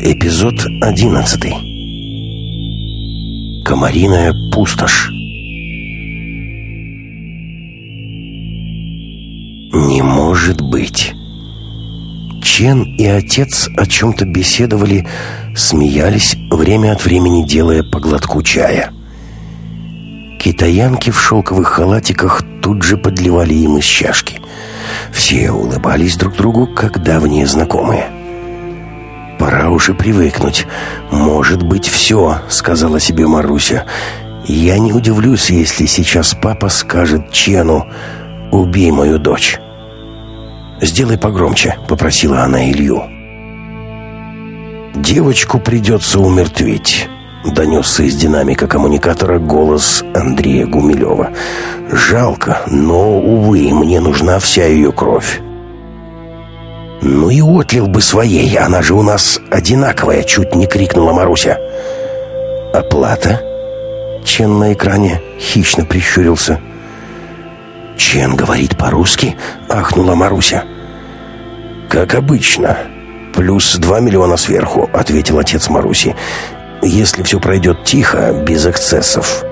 Эпизод одиннадцатый. Комариная пустошь. Не может быть. Чен и отец о чем-то беседовали, смеялись, время от времени делая по глотку чая. Китаянки в шелковых халатиках тут же подливали им из чашки. Все улыбались друг другу, как давние знакомые. «Пора уже привыкнуть. Может быть, все», — сказала себе Маруся. «Я не удивлюсь, если сейчас папа скажет Чену, убей мою дочь». «Сделай погромче», — попросила она Илью. «Девочку придется умертвить», — донесся из динамика коммуникатора голос Андрея Гумилева. «Жалко, но, увы, мне нужна вся ее кровь». «Ну и отлил бы своей, она же у нас одинаковая!» Чуть не крикнула Маруся. «Оплата?» Чен на экране хищно прищурился. «Чен говорит по-русски?» — ахнула Маруся. «Как обычно. Плюс два миллиона сверху», — ответил отец Маруси. «Если все пройдет тихо, без эксцессов,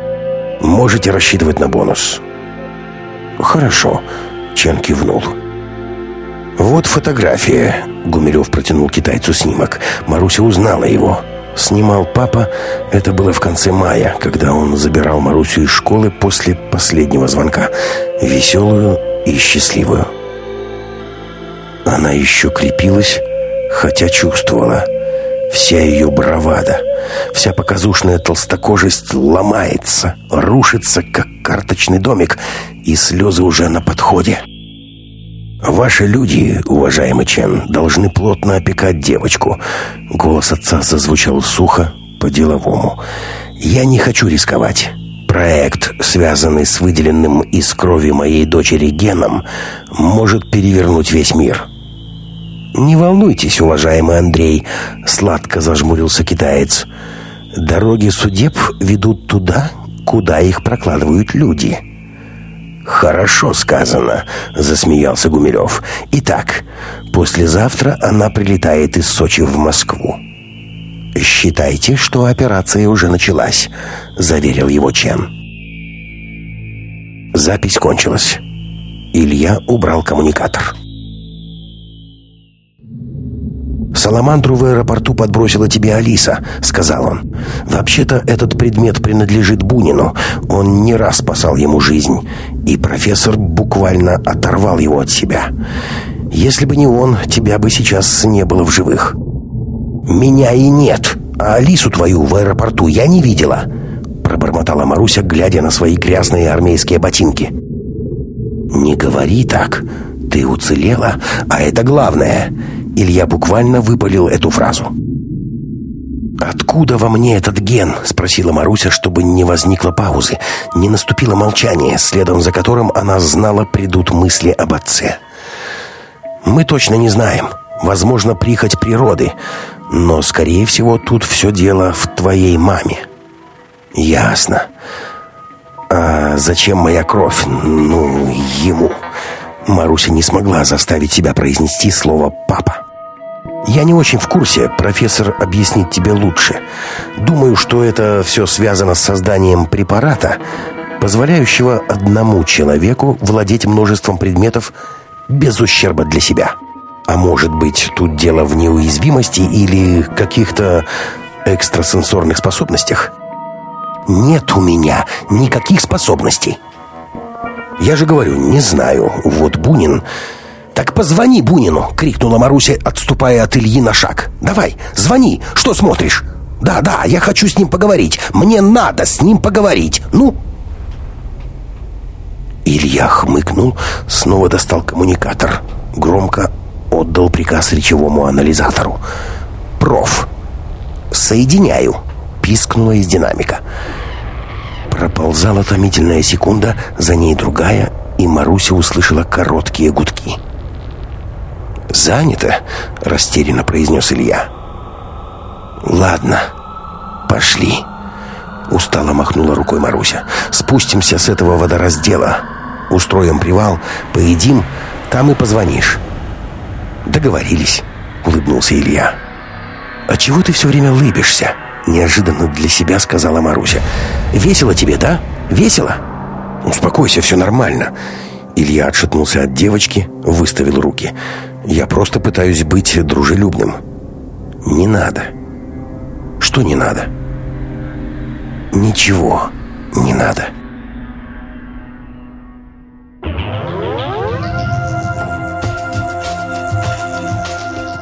можете рассчитывать на бонус». «Хорошо», — Чен кивнул. «Хорошо». «Вот фотография», — Гумилев протянул китайцу снимок. Маруся узнала его. Снимал папа. Это было в конце мая, когда он забирал Марусю из школы после последнего звонка. Веселую и счастливую. Она еще крепилась, хотя чувствовала. Вся ее бравада, вся показушная толстокожесть ломается, рушится, как карточный домик, и слезы уже на подходе. «Ваши люди, уважаемый Чен, должны плотно опекать девочку». Голос отца зазвучал сухо, по-деловому. «Я не хочу рисковать. Проект, связанный с выделенным из крови моей дочери геном, может перевернуть весь мир». «Не волнуйтесь, уважаемый Андрей», — сладко зажмурился китаец. «Дороги судеб ведут туда, куда их прокладывают люди». «Хорошо сказано», — засмеялся Гумилев. «Итак, послезавтра она прилетает из Сочи в Москву». «Считайте, что операция уже началась», — заверил его Чен. Запись кончилась. Илья убрал коммуникатор. «Саламандру в аэропорту подбросила тебе Алиса», — сказал он. «Вообще-то этот предмет принадлежит Бунину. Он не раз спасал ему жизнь, и профессор буквально оторвал его от себя. Если бы не он, тебя бы сейчас не было в живых». «Меня и нет, а Алису твою в аэропорту я не видела», — пробормотала Маруся, глядя на свои грязные армейские ботинки. «Не говори так. Ты уцелела, а это главное. Илья буквально выпалил эту фразу. «Откуда во мне этот ген?» — спросила Маруся, чтобы не возникло паузы. Не наступило молчание, следом за которым она знала придут мысли об отце. «Мы точно не знаем. Возможно, прихоть природы. Но, скорее всего, тут все дело в твоей маме». «Ясно. А зачем моя кровь? Ну, ему?» Маруся не смогла заставить себя произнести слово «папа». Я не очень в курсе, профессор объяснит тебе лучше. Думаю, что это все связано с созданием препарата, позволяющего одному человеку владеть множеством предметов без ущерба для себя. А может быть, тут дело в неуязвимости или каких-то экстрасенсорных способностях? Нет у меня никаких способностей. Я же говорю, не знаю. Вот Бунин «Так позвони Бунину!» — крикнула Маруся, отступая от Ильи на шаг. «Давай, звони! Что смотришь?» «Да, да, я хочу с ним поговорить! Мне надо с ним поговорить! Ну!» Илья хмыкнул, снова достал коммуникатор. Громко отдал приказ речевому анализатору. «Проф, соединяю!» — пискнула из динамика. Проползала томительная секунда, за ней другая, и Маруся услышала короткие гудки. «Занято?» — растерянно произнес Илья. «Ладно, пошли». Устало махнула рукой Маруся. «Спустимся с этого водораздела. Устроим привал, поедим, там и позвонишь». «Договорились», — улыбнулся Илья. «А чего ты все время лыбишься?» Неожиданно для себя сказала Маруся. «Весело тебе, да? Весело?» «Успокойся, все нормально». Илья отшатнулся от девочки, выставил руки. «Я просто пытаюсь быть дружелюбным». «Не надо». «Что не надо?» «Ничего не надо».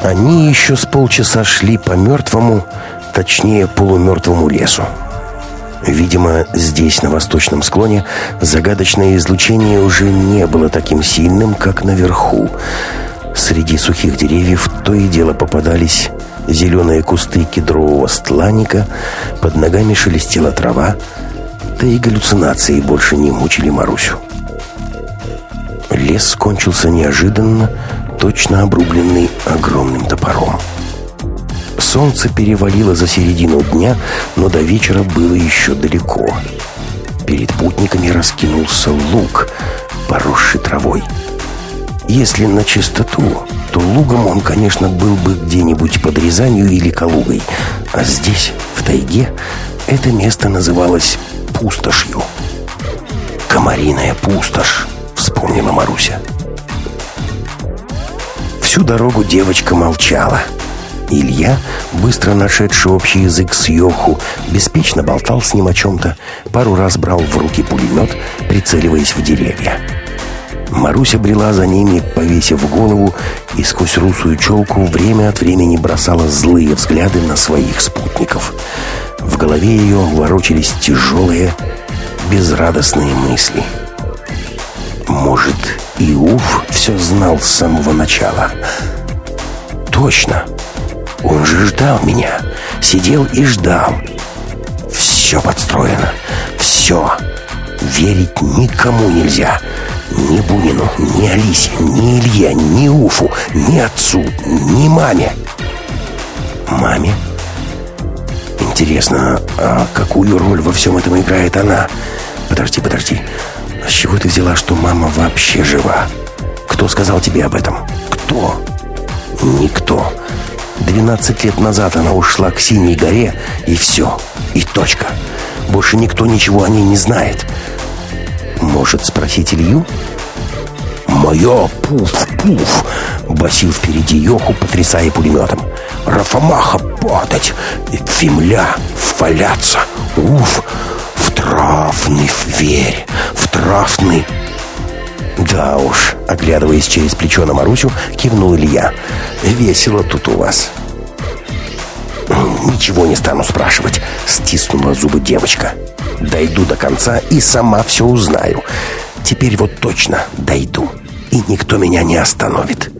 Они еще с полчаса шли по мертвому, точнее полумертвому лесу. Видимо, здесь, на восточном склоне, загадочное излучение уже не было таким сильным, как наверху. Среди сухих деревьев то и дело попадались зеленые кусты кедрового стланника, под ногами шелестела трава, да и галлюцинации больше не мучили Марусю. Лес кончился неожиданно, точно обрубленный огромным топором. Солнце перевалило за середину дня, но до вечера было еще далеко. Перед путниками раскинулся луг, поросший травой. Если на чистоту, то лугом он, конечно, был бы где-нибудь под Рязанью или Калугой, а здесь, в тайге, это место называлось пустошью. «Комариная пустошь», — вспомнила Маруся. Всю дорогу девочка молчала. Илья, быстро нашедший общий язык с Йоху, беспечно болтал с ним о чем-то, пару раз брал в руки пулемет, прицеливаясь в деревья. Маруся брела за ними, повесив голову, и сквозь русую челку время от времени бросала злые взгляды на своих спутников. В голове ее ворочались тяжелые, безрадостные мысли. Может, и Уф все знал с самого начала. Точно. Он же ждал меня. Сидел и ждал. Все подстроено. Все. Верить никому нельзя. Ни Бунину, ни Алисе, ни Илье, ни Уфу, ни отцу, ни маме. Маме? Интересно, а какую роль во всем этом играет она? Подожди, подожди. С чего ты взяла, что мама вообще жива? Кто сказал тебе об этом? Кто? Никто. Двенадцать лет назад она ушла к Синей горе, и все. И точка. Больше никто ничего о ней не знает. Может, спросить Илью? «Мое! Пуф-пуф!» Басил впереди Йоху, потрясая пулеметом. «Рафамаха падать! Фимля валяться! Уф! Втрафный верь! Втрафный!» «Да уж», — оглядываясь через плечо на Марусю, кивнул Илья. «Весело тут у вас». «Ничего не стану спрашивать», — стиснула зубы девочка. «Дойду до конца и сама все узнаю. Теперь вот точно дойду, и никто меня не остановит».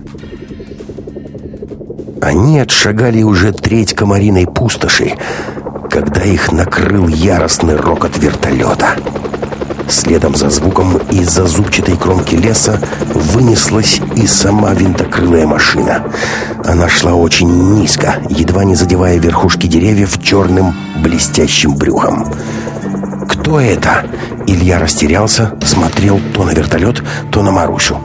Они отшагали уже треть комариной пустоши, когда их накрыл яростный рокот вертолета. Следом за звуком из-за зубчатой кромки леса вынеслась и сама винтокрылая машина. Она шла очень низко, едва не задевая верхушки деревьев черным блестящим брюхом. «Кто это?» Илья растерялся, смотрел то на вертолет, то на Марусю.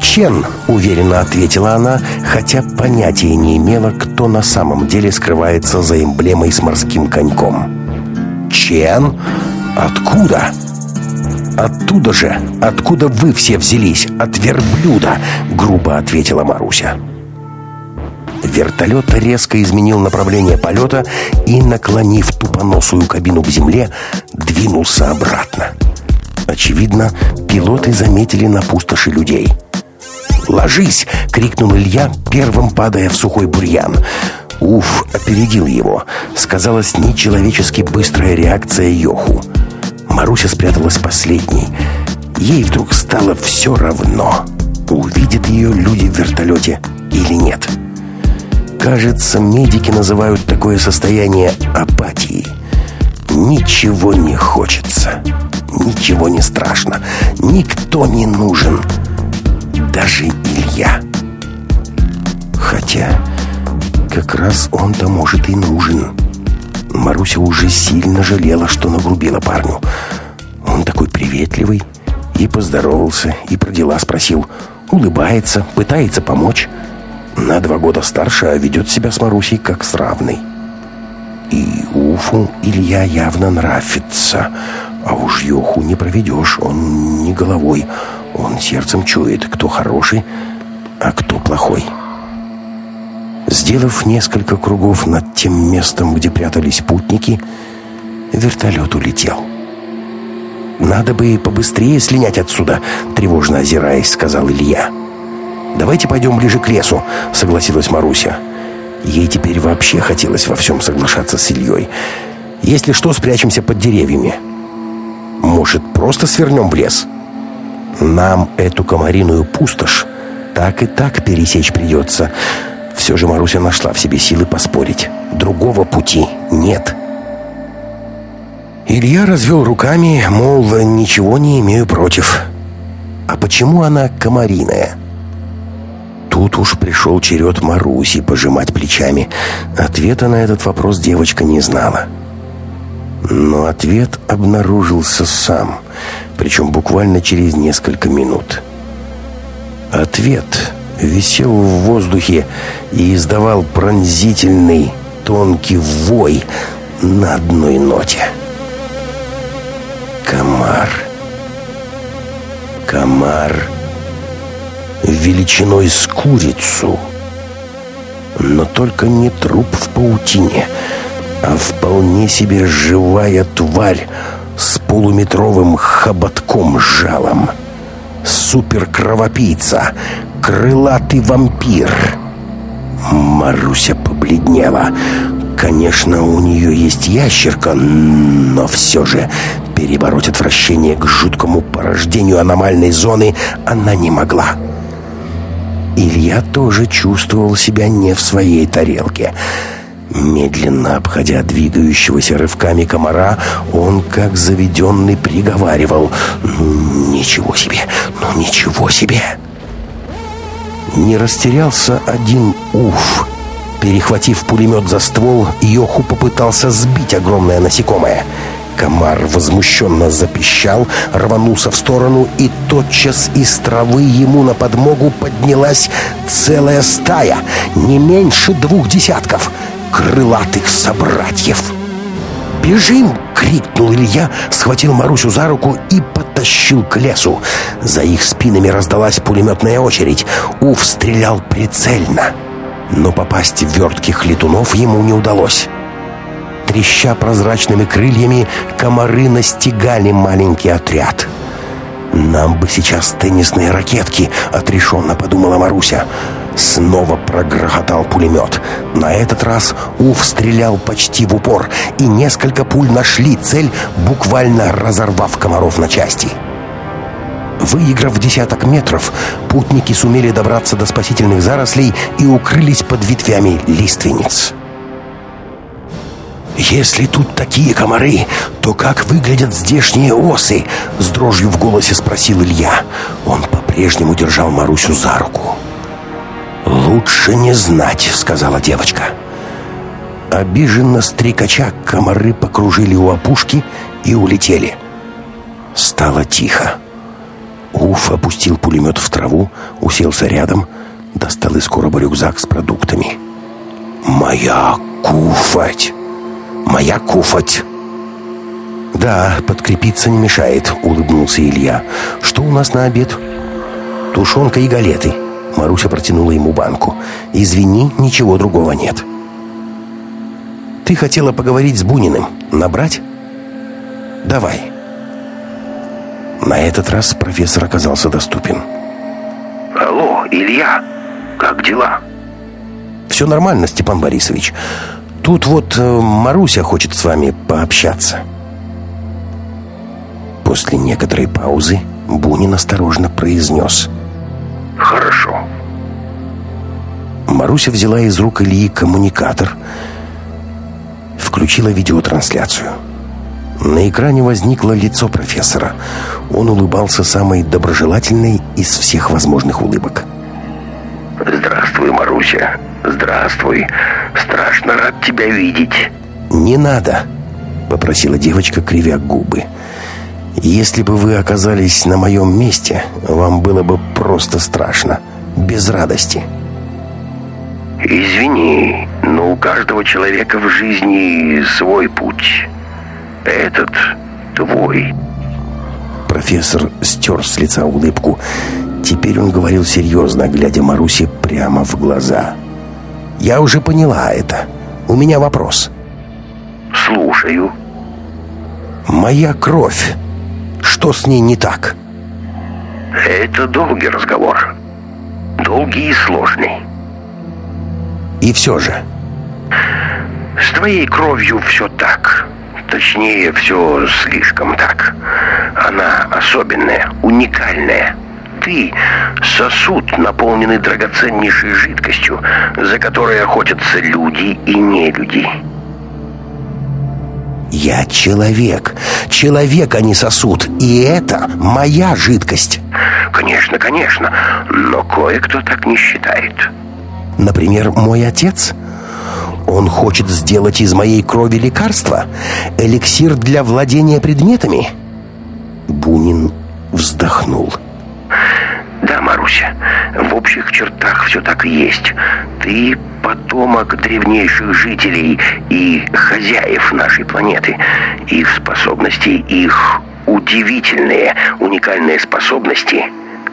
«Чен», — уверенно ответила она, хотя понятия не имела, кто на самом деле скрывается за эмблемой с морским коньком. «Чен? Откуда?» «Оттуда же, откуда вы все взялись, от верблюда», — грубо ответила Маруся. Вертолет резко изменил направление полета и, наклонив тупоносую кабину к земле, двинулся обратно. Очевидно, пилоты заметили на пустоши людей. «Ложись!» — крикнул Илья, первым падая в сухой бурьян. Уф, опередил его. Сказалась нечеловечески быстрая реакция Йоху. Маруся спряталась последней. Ей вдруг стало все равно, увидят ее люди в вертолете или нет. Кажется, медики называют такое состояние апатией. Ничего не хочется, ничего не страшно, никто не нужен, даже Илья. Хотя, как раз он-то, может, и нужен. Маруся уже сильно жалела, что нагрубила парню. Он такой приветливый. И поздоровался, и про дела спросил. Улыбается, пытается помочь. На два года старше, а ведет себя с Марусей как с равной. И Уфу Илья явно нравится. А уж Йоху не проведешь, он не головой. Он сердцем чует, кто хороший, а кто плохой. Сделав несколько кругов над тем местом, где прятались путники, вертолет улетел. «Надо бы побыстрее слинять отсюда», — тревожно озираясь, сказал Илья. «Давайте пойдем ближе к лесу», — согласилась Маруся. Ей теперь вообще хотелось во всем соглашаться с Ильей. «Если что, спрячемся под деревьями». «Может, просто свернем в лес?» «Нам эту комариную пустошь так и так пересечь придется». Все же Маруся нашла в себе силы поспорить. Другого пути нет. Илья развел руками, мол, ничего не имею против. А почему она комариная? Тут уж пришел черед Маруси пожимать плечами. Ответа на этот вопрос девочка не знала. Но ответ обнаружился сам, причем буквально через несколько минут. Ответ висел в воздухе и издавал пронзительный тонкий вой на одной ноте. Комар. Комар величиной с курицу. Но только не труп в паутине, а вполне себе живая тварь с полуметровым хоботком-жалом. Суперкровопийца, крылатый вампир. Маруся побледнела. Конечно, у нее есть ящерка, но все же перебороть отвращение к жуткому порождению аномальной зоны она не могла. Илья тоже чувствовал себя не в своей тарелке. Медленно обходя двигающегося рывками комара, он, как заведенный, приговаривал «Ну, ничего себе! Ну, ничего себе!» Не растерялся один уф. Перехватив пулемет за ствол, Йоху попытался сбить огромное насекомое. Комар возмущенно запищал, рванулся в сторону, и тотчас из травы ему на подмогу поднялась целая стая, не меньше двух десятков крылатых собратьев. «Бежим!» — крикнул Илья, схватил Марусю за руку и потащил к лесу. За их спинами раздалась пулеметная очередь. Уф стрелял прицельно. Но попасть в вертких летунов ему не удалось. Треща прозрачными крыльями, комары настигали маленький отряд. «Нам бы сейчас теннисные ракетки», — отрешенно подумала Маруся. Снова прогрохотал пулемет. На этот раз Уф стрелял почти в упор, и несколько пуль нашли цель, буквально разорвав комаров на части. Выиграв десяток метров, путники сумели добраться до спасительных зарослей и укрылись под ветвями лиственниц. «Если тут такие комары, то как выглядят здешние осы?» С дрожью в голосе спросил Илья. Он по-прежнему держал Марусю за руку. «Лучше не знать», — сказала девочка. Обиженно стрекача комары покружили у опушки и улетели. Стало тихо. Уф опустил пулемет в траву, уселся рядом, достал из короба рюкзак с продуктами. «Моя куфать!» Моя куфать!» «Да, подкрепиться не мешает», — улыбнулся Илья. «Что у нас на обед?» «Тушенка и галеты». Маруся протянула ему банку. «Извини, ничего другого нет». «Ты хотела поговорить с Буниным. Набрать?» «Давай». На этот раз профессор оказался доступен. «Алло, Илья, как дела?» «Все нормально, Степан Борисович. Тут вот э, Маруся хочет с вами пообщаться. После некоторой паузы Бунин осторожно произнес. Хорошо. Маруся взяла из рук Ильи коммуникатор, включила видеотрансляцию. На экране возникло лицо профессора. Он улыбался самой доброжелательной из всех возможных улыбок. «Здравствуй, Маруся. Здравствуй. Страшно рад тебя видеть. Не надо, попросила девочка, кривя губы. Если бы вы оказались на моем месте, вам было бы просто страшно, без радости. Извини, но у каждого человека в жизни свой путь. Этот твой. Профессор стер с лица улыбку. Теперь он говорил серьезно, глядя Марусе прямо в глаза. «Я уже поняла это. У меня вопрос». «Слушаю». «Моя кровь. Что с ней не так?» «Это долгий разговор. Долгий и сложный». «И все же...» «С твоей кровью все так. Точнее, все слишком так. Она особенная, уникальная. Ты — сосуд, наполненный драгоценнейшей жидкостью, за которой охотятся люди и нелюди. Я человек. Человек, а не сосуд. И это моя жидкость. Конечно, конечно. Но кое-кто так не считает. Например, мой отец — он хочет сделать из моей крови лекарство? Эликсир для владения предметами?» Бунин вздохнул. «Да, Маруся, в общих чертах все так и есть. Ты потомок древнейших жителей и хозяев нашей планеты. Их способности, их удивительные, уникальные способности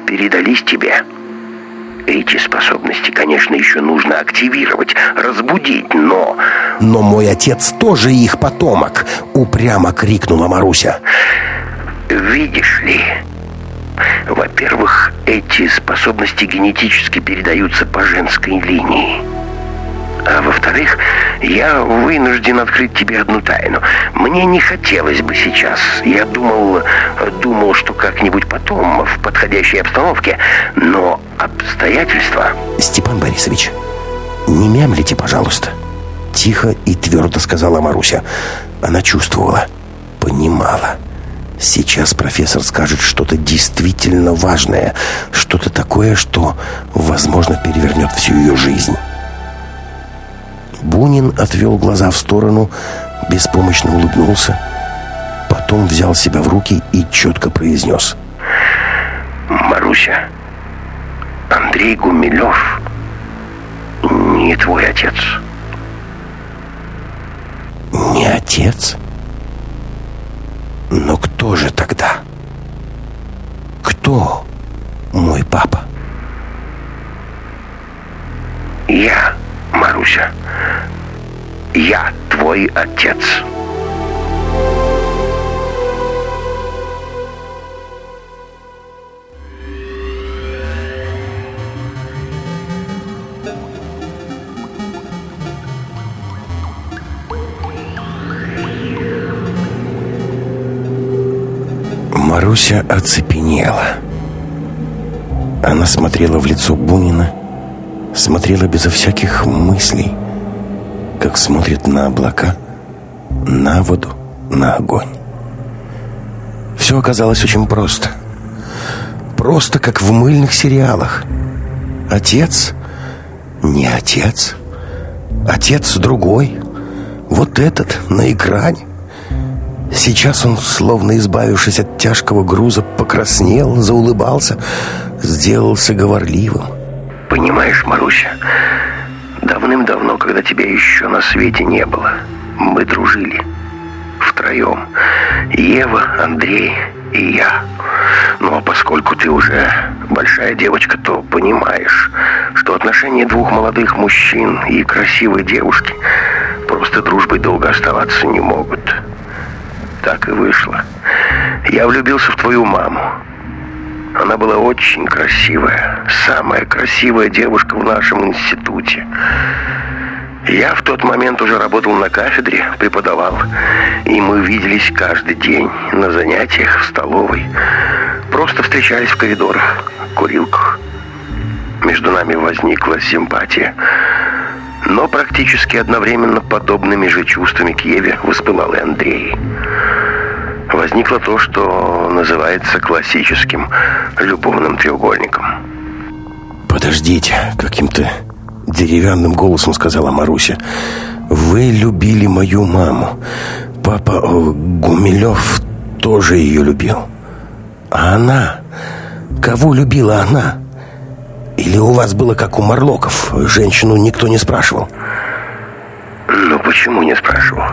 передались тебе». Эти способности, конечно, еще нужно активировать, разбудить, но... Но мой отец тоже их потомок, упрямо крикнула Маруся. Видишь ли, во-первых, эти способности генетически передаются по женской линии. А во-вторых, я вынужден открыть тебе одну тайну. Мне не хотелось бы сейчас. Я думал, думал, что как-нибудь потом, в подходящей обстановке. Но обстоятельства... Степан Борисович, не мямлите, пожалуйста. Тихо и твердо сказала Маруся. Она чувствовала, понимала. Сейчас профессор скажет что-то действительно важное, что-то такое, что, возможно, перевернет всю ее жизнь. Бунин отвел глаза в сторону, беспомощно улыбнулся, потом взял себя в руки и четко произнес. «Маруся, Андрей Гумилев не твой отец». «Не отец? Но кто же тогда? Кто мой папа?» «Я, Маруся». Я твой отец. Маруся оцепенела. Она смотрела в лицо Бунина, смотрела безо всяких мыслей, как смотрит на облака, на воду, на огонь. Все оказалось очень просто. Просто, как в мыльных сериалах. Отец не отец. Отец другой. Вот этот, на экране. Сейчас он, словно избавившись от тяжкого груза, покраснел, заулыбался, сделался говорливым. «Понимаешь, Маруся, Давным-давно, когда тебя еще на свете не было, мы дружили. Втроем. Ева, Андрей и я. Но поскольку ты уже большая девочка, то понимаешь, что отношения двух молодых мужчин и красивой девушки просто дружбой долго оставаться не могут. Так и вышло. Я влюбился в твою маму. Она была очень красивая, самая красивая девушка в нашем институте. Я в тот момент уже работал на кафедре, преподавал, и мы виделись каждый день на занятиях в столовой. Просто встречались в коридорах, курилках. Между нами возникла симпатия. Но практически одновременно подобными же чувствами к Еве воспылал и Андрей возникло то, что называется классическим любовным треугольником. «Подождите», — каким-то деревянным голосом сказала Маруся. «Вы любили мою маму. Папа о, Гумилев тоже ее любил. А она? Кого любила она? Или у вас было как у Марлоков? Женщину никто не спрашивал? Ну, почему не спрашивал?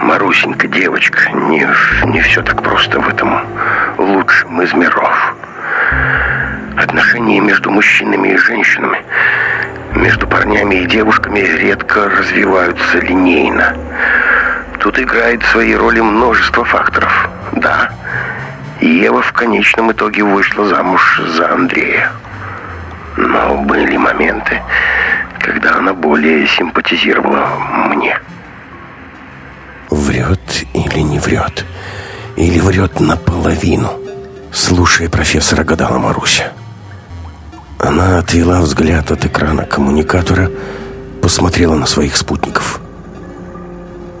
Марусенька, девочка, не, не все так просто в этом лучшем из миров. Отношения между мужчинами и женщинами, между парнями и девушками редко развиваются линейно. Тут играет свои роли множество факторов. Да, Ева в конечном итоге вышла замуж за Андрея. Но были моменты, когда она более симпатизировала мне. Врет или не врет? Или врет наполовину? Слушай, профессора гадала Маруся. Она отвела взгляд от экрана коммуникатора, посмотрела на своих спутников.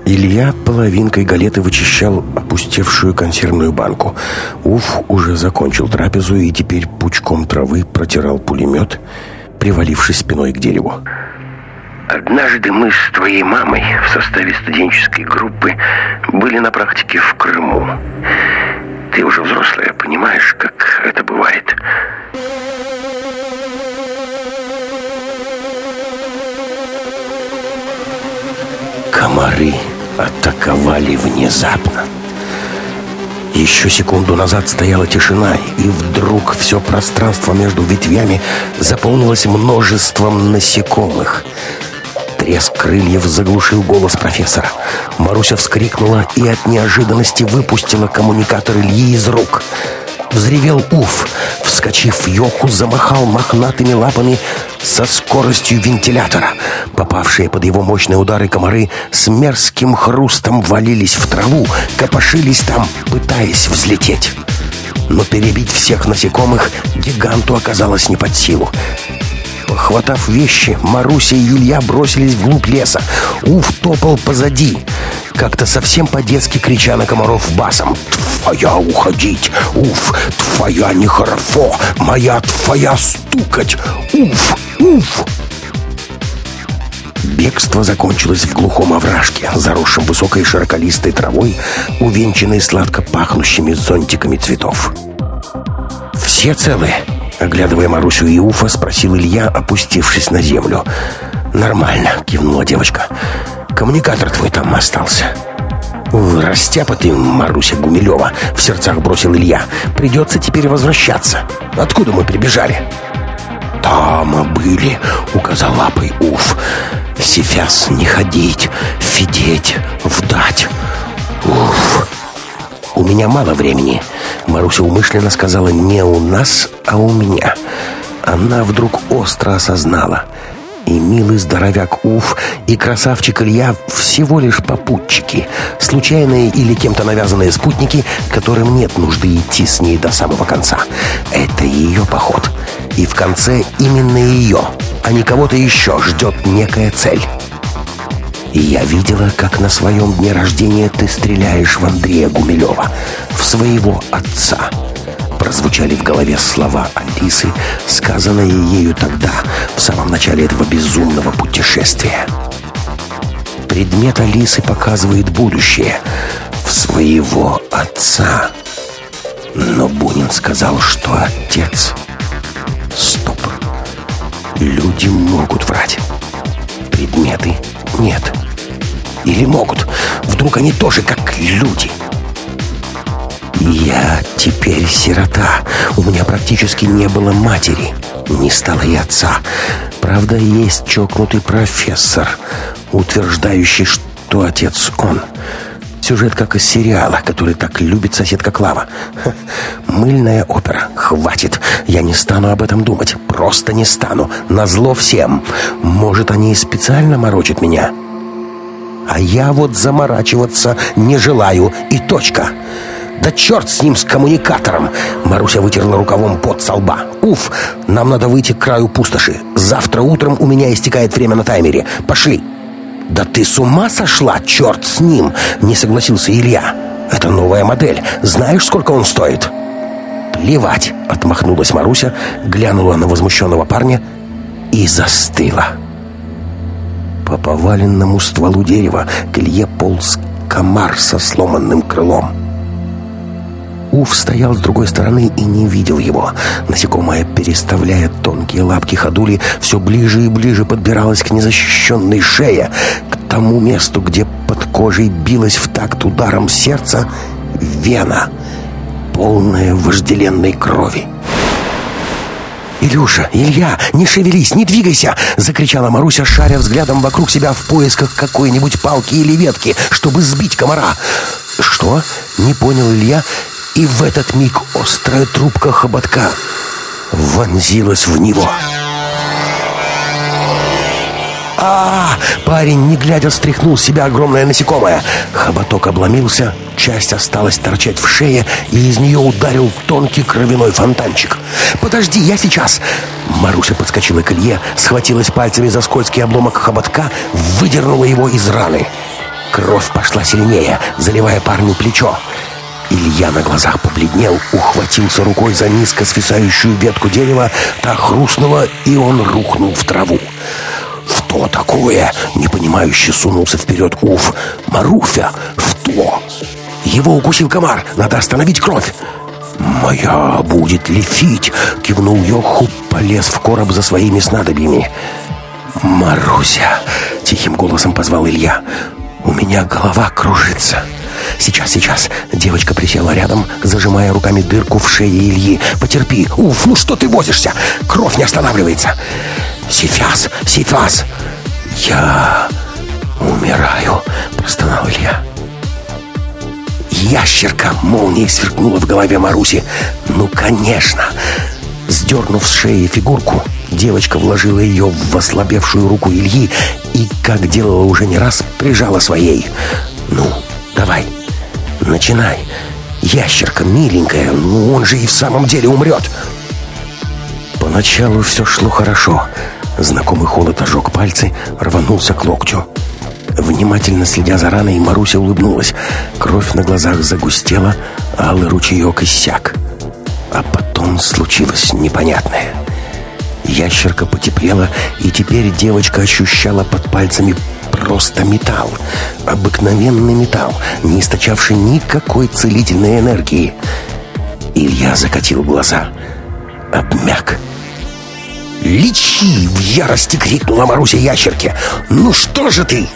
Илья половинкой галеты вычищал опустевшую консервную банку. Уф уже закончил трапезу и теперь пучком травы протирал пулемет, привалившись спиной к дереву. Однажды мы с твоей мамой в составе студенческой группы были на практике в Крыму. Ты уже взрослая, понимаешь, как это бывает. Комары атаковали внезапно. Еще секунду назад стояла тишина, и вдруг все пространство между ветвями заполнилось множеством насекомых. Треск крыльев заглушил голос профессора. Маруся вскрикнула и от неожиданности выпустила коммуникатор Ильи из рук. Взревел Уф. Вскочив, Йоху замахал мохнатыми лапами со скоростью вентилятора. Попавшие под его мощные удары комары с мерзким хрустом валились в траву, копошились там, пытаясь взлететь. Но перебить всех насекомых гиганту оказалось не под силу. Похватав вещи, Маруся и Илья бросились вглубь леса. Уф топал позади, как-то совсем по-детски крича на комаров басом. «Твоя уходить! Уф! Твоя нехорошо! Моя твоя стукать! Уф! Уф!» Бегство закончилось в глухом овражке, заросшем высокой широколистой травой, увенчанной сладко пахнущими зонтиками цветов. «Все целы?» Оглядывая Марусю и Уфа, спросил Илья, опустившись на землю. «Нормально», — кивнула девочка. «Коммуникатор твой там остался». «Растяпа ты, Маруся Гумилева!» — в сердцах бросил Илья. «Придется теперь возвращаться. Откуда мы прибежали?» «Там были», — указал лапой Уф. «Сейчас не ходить, фидеть, вдать. Уф!» «У меня мало времени», — Маруся умышленно сказала не у нас, а у меня. Она вдруг остро осознала. И милый здоровяк Уф, и красавчик Илья всего лишь попутчики, случайные или кем-то навязанные спутники, которым нет нужды идти с ней до самого конца. Это ее поход. И в конце именно ее, а не кого-то еще ждет некая цель. И я видела, как на своем дне рождения ты стреляешь в Андрея Гумилева, в своего отца. Прозвучали в голове слова Алисы, сказанные ею тогда, в самом начале этого безумного путешествия. Предмет Алисы показывает будущее в своего отца. Но Бунин сказал, что отец... Стоп. Люди могут врать. Предметы нет. Или могут. Вдруг они тоже как люди. Я теперь сирота. У меня практически не было матери. Не стало и отца. Правда, есть чокнутый профессор, утверждающий, что отец он. Сюжет как из сериала, который так любит соседка Клава. Ха, мыльная опера. Хватит. Я не стану об этом думать. Просто не стану. Назло всем. Может, они и специально морочат меня. А я вот заморачиваться не желаю. И точка. Да черт с ним, с коммуникатором. Маруся вытерла рукавом под со лба. Уф, нам надо выйти к краю пустоши. Завтра утром у меня истекает время на таймере. Пошли. Да ты с ума сошла, черт с ним? Не согласился Илья. Это новая модель, знаешь, сколько он стоит? Плевать, отмахнулась Маруся Глянула на возмущенного парня И застыла по поваленному стволу дерева к Илье полз комар со сломанным крылом. Уф стоял с другой стороны и не видел его. Насекомое, переставляя тонкие лапки ходули, все ближе и ближе подбиралось к незащищенной шее, к тому месту, где под кожей билась в такт ударом сердца вена, полная вожделенной крови. «Илюша! Илья! Не шевелись! Не двигайся!» — закричала Маруся, шаря взглядом вокруг себя в поисках какой-нибудь палки или ветки, чтобы сбить комара. «Что?» — не понял Илья, и в этот миг острая трубка хоботка вонзилась в него. А, Парень, не глядя, стряхнул себя огромное насекомое. Хоботок обломился, часть осталась торчать в шее, и из нее ударил тонкий кровяной фонтанчик. «Подожди, я сейчас!» Маруся подскочила к Илье, схватилась пальцами за скользкий обломок хоботка, выдернула его из раны. Кровь пошла сильнее, заливая парню плечо. Илья на глазах побледнел, ухватился рукой за низко свисающую ветку дерева, та хрустнула, и он рухнул в траву. «Что такое?» — непонимающе сунулся вперед Уф. «Маруфя! Что?» «Его укусил комар! Надо остановить кровь!» «Моя будет лефить!» — кивнул Йоху, полез в короб за своими снадобьями. «Маруся!» — тихим голосом позвал Илья. «У меня голова кружится!» «Сейчас, сейчас!» Девочка присела рядом, зажимая руками дырку в шее Ильи. «Потерпи! Уф, ну что ты возишься? Кровь не останавливается!» «Сейчас! Сейчас!» «Я умираю!» — простонал Илья. «Ящерка!» — молнией сверкнула в голове Маруси. «Ну, конечно!» Сдернув с шеи фигурку, девочка вложила ее в ослабевшую руку Ильи и, как делала уже не раз, прижала своей. «Ну, давай, начинай. Ящерка миленькая, ну он же и в самом деле умрет!» Поначалу все шло хорошо. Знакомый холод ожег пальцы, рванулся к локтю. Внимательно следя за раной, Маруся улыбнулась. Кровь на глазах загустела, алый ручеек иссяк. А потом случилось непонятное. Ящерка потеплела, и теперь девочка ощущала под пальцами просто металл. Обыкновенный металл, не источавший никакой целительной энергии. Илья закатил глаза. Обмяк. «Лечи!» — в ярости крикнула Маруся ящерке. «Ну что же ты?»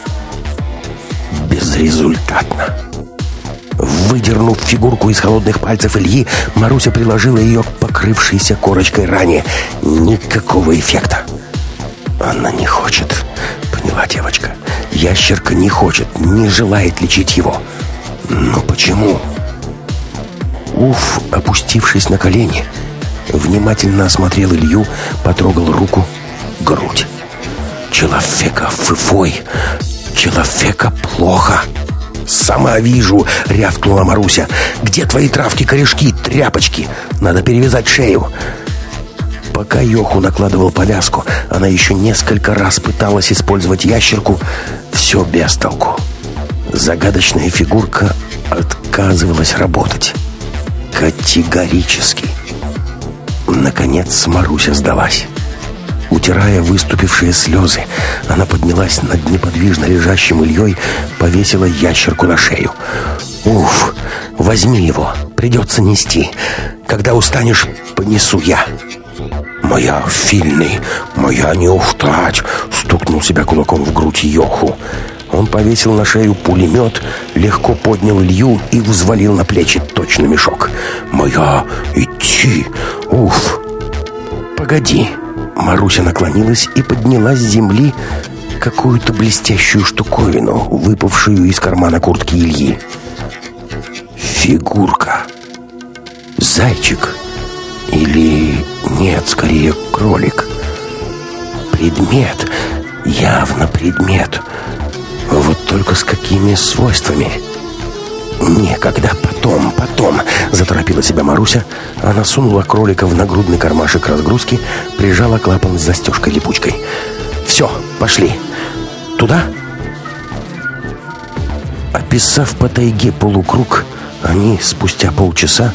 Безрезультатно. Выдернув фигурку из холодных пальцев Ильи, Маруся приложила ее к покрывшейся корочкой ране. Никакого эффекта. «Она не хочет», — поняла девочка. «Ящерка не хочет, не желает лечить его». «Но почему?» Уф, опустившись на колени, — Внимательно осмотрел Илью, потрогал руку, грудь. «Человека фыфой! Человека плохо!» «Сама вижу!» — рявкнула Маруся. «Где твои травки, корешки, тряпочки? Надо перевязать шею!» Пока Йоху накладывал повязку, она еще несколько раз пыталась использовать ящерку. Все без толку. Загадочная фигурка отказывалась работать. Категорически. Наконец Маруся сдалась. Утирая выступившие слезы, она поднялась над неподвижно лежащим Ильей, повесила ящерку на шею. «Уф, возьми его, придется нести. Когда устанешь, понесу я». «Моя фильный, моя не уфтать!» — стукнул себя кулаком в грудь Йоху. Он повесил на шею пулемет, легко поднял Илью и взвалил на плечи точно мешок. «Моя идти! Уф!» «Погоди!» Маруся наклонилась и подняла с земли какую-то блестящую штуковину, выпавшую из кармана куртки Ильи. «Фигурка! Зайчик! Или нет, скорее кролик!» «Предмет! Явно предмет!» Вот только с какими свойствами? «Некогда, потом, потом!» — заторопила себя Маруся. Она сунула кролика в нагрудный кармашек разгрузки, прижала клапан с застежкой-липучкой. «Все, пошли! Туда?» Описав по тайге полукруг, они спустя полчаса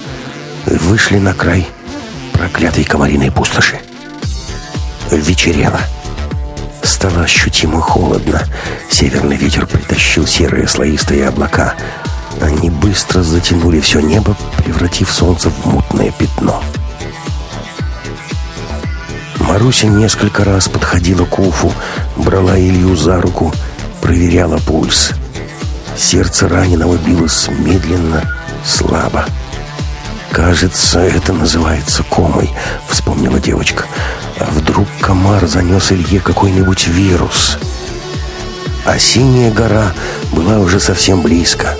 вышли на край проклятой комариной пустоши. Вечерело. Стало ощутимо холодно. Северный ветер притащил серые слоистые облака. Они быстро затянули все небо, превратив солнце в мутное пятно. Маруся несколько раз подходила к Уфу, брала Илью за руку, проверяла пульс. Сердце раненого билось медленно, слабо. «Кажется, это называется комой», — вспомнила девочка. «А вдруг комар занес Илье какой-нибудь вирус?» А синяя гора была уже совсем близко.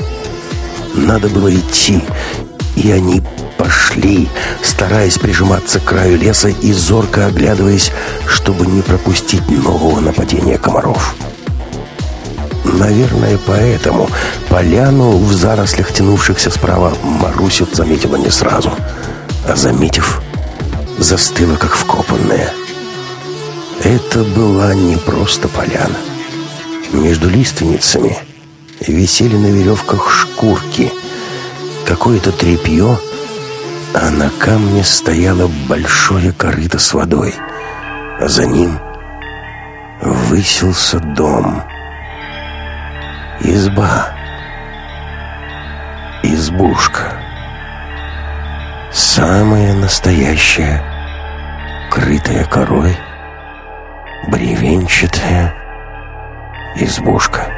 Надо было идти, и они пошли, стараясь прижиматься к краю леса и зорко оглядываясь, чтобы не пропустить нового нападения комаров. Наверное, поэтому поляну в зарослях, тянувшихся справа, Марусю заметила не сразу, а заметив, застыла как вкопанная. Это была не просто поляна. Между лиственницами висели на веревках шкурки, какое-то тряпье, а на камне стояло большое корыто с водой, а за ним высился дом. Изба. Избушка. Самая настоящая, крытая корой, бревенчатая избушка.